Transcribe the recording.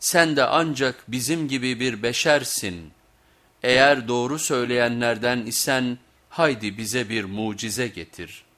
sen de ancak bizim gibi bir beşersin. Eğer doğru söyleyenlerden isen haydi bize bir mucize getir.''